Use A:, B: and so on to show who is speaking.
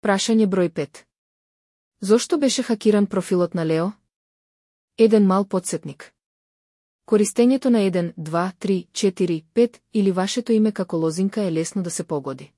A: Прашање број 5. Зошто беше хакиран профилот на Лео? Еден мал подсетник. Користењето на 1, 2, 3, 4, 5 или вашето име како лозинка е лесно да се погоди.